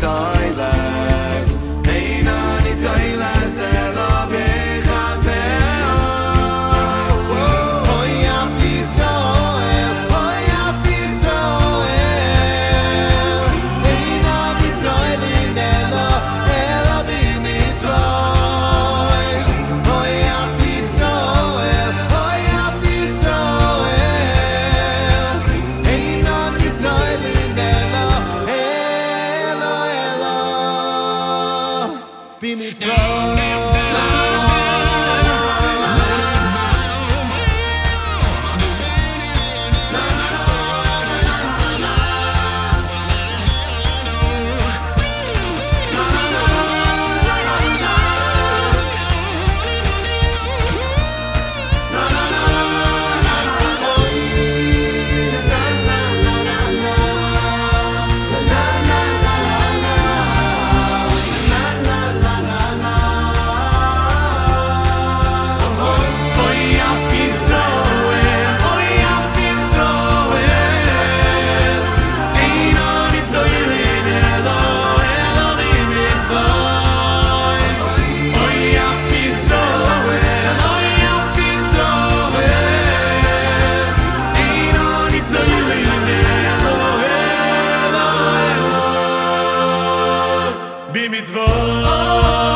time. be mitzvah. bi mitzvot.